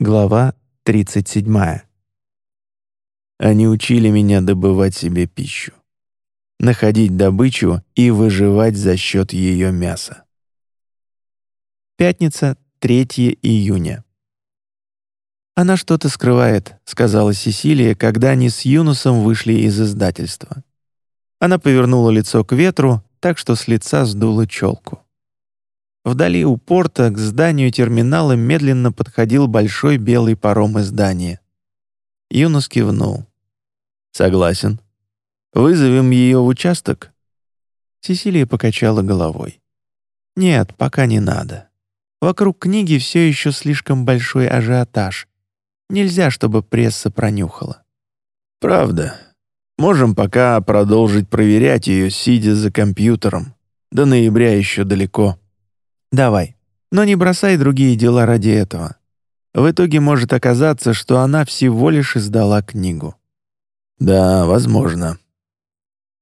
Глава 37. Они учили меня добывать себе пищу, находить добычу и выживать за счет ее мяса. Пятница, 3 июня. «Она что-то скрывает», — сказала Сесилия, когда они с Юнусом вышли из издательства. Она повернула лицо к ветру, так что с лица сдула челку. Вдали у порта к зданию терминала медленно подходил большой белый паром из здания. Юнос кивнул. «Согласен. Вызовем ее в участок?» Сесилия покачала головой. «Нет, пока не надо. Вокруг книги все еще слишком большой ажиотаж. Нельзя, чтобы пресса пронюхала». «Правда. Можем пока продолжить проверять ее, сидя за компьютером. До ноября еще далеко». Давай. Но не бросай другие дела ради этого. В итоге может оказаться, что она всего лишь издала книгу. Да, возможно.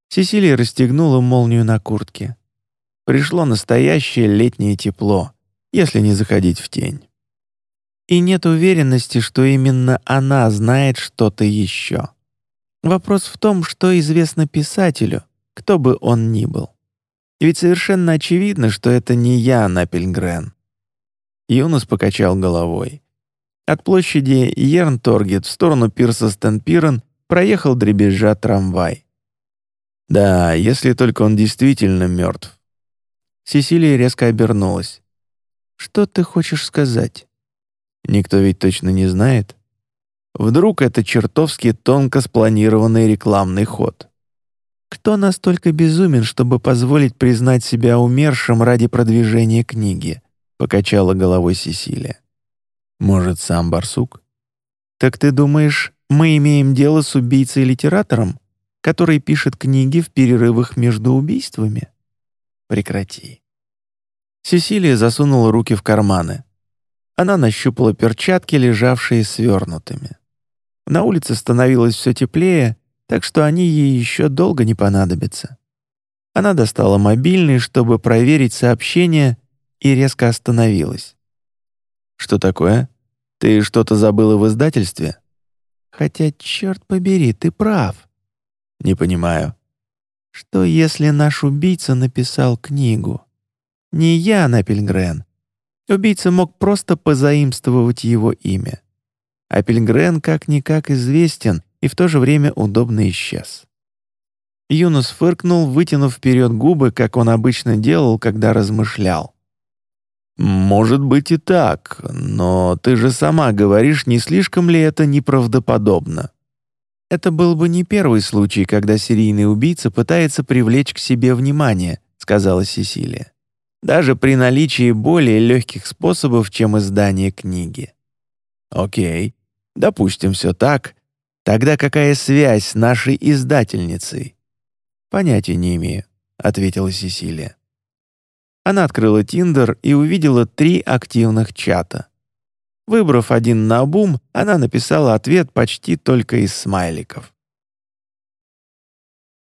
Сесилия расстегнула молнию на куртке. Пришло настоящее летнее тепло, если не заходить в тень. И нет уверенности, что именно она знает что-то еще. Вопрос в том, что известно писателю, кто бы он ни был. Ведь совершенно очевидно, что это не я, Напельгрен. Юнус покачал головой. От площади Ернторгет в сторону пирса Стенпирен проехал дребезжа трамвай. Да, если только он действительно мертв. Сесилия резко обернулась. «Что ты хочешь сказать?» Никто ведь точно не знает. Вдруг это чертовски тонко спланированный рекламный ход. Кто настолько безумен, чтобы позволить признать себя умершим ради продвижения книги? Покачала головой Сесилия. Может, сам барсук? Так ты думаешь, мы имеем дело с убийцей-литератором, который пишет книги в перерывах между убийствами? Прекрати. Сесилия засунула руки в карманы. Она нащупала перчатки, лежавшие свернутыми. На улице становилось все теплее, так что они ей еще долго не понадобятся. Она достала мобильный, чтобы проверить сообщение, и резко остановилась. «Что такое? Ты что-то забыла в издательстве?» «Хотя, черт побери, ты прав». «Не понимаю». «Что, если наш убийца написал книгу? Не я, Напельгрен. Убийца мог просто позаимствовать его имя. А Пельгрен как-никак известен и в то же время удобно исчез. Юнус фыркнул, вытянув вперед губы, как он обычно делал, когда размышлял. «Может быть и так, но ты же сама говоришь, не слишком ли это неправдоподобно?» «Это был бы не первый случай, когда серийный убийца пытается привлечь к себе внимание», — сказала Сесилия. «Даже при наличии более легких способов, чем издание книги». «Окей, допустим, все так, Тогда какая связь с нашей издательницей? Понятия не имею, ответила Сесилия. Она открыла Тиндер и увидела три активных чата. Выбрав один на обум, она написала ответ почти только из смайликов.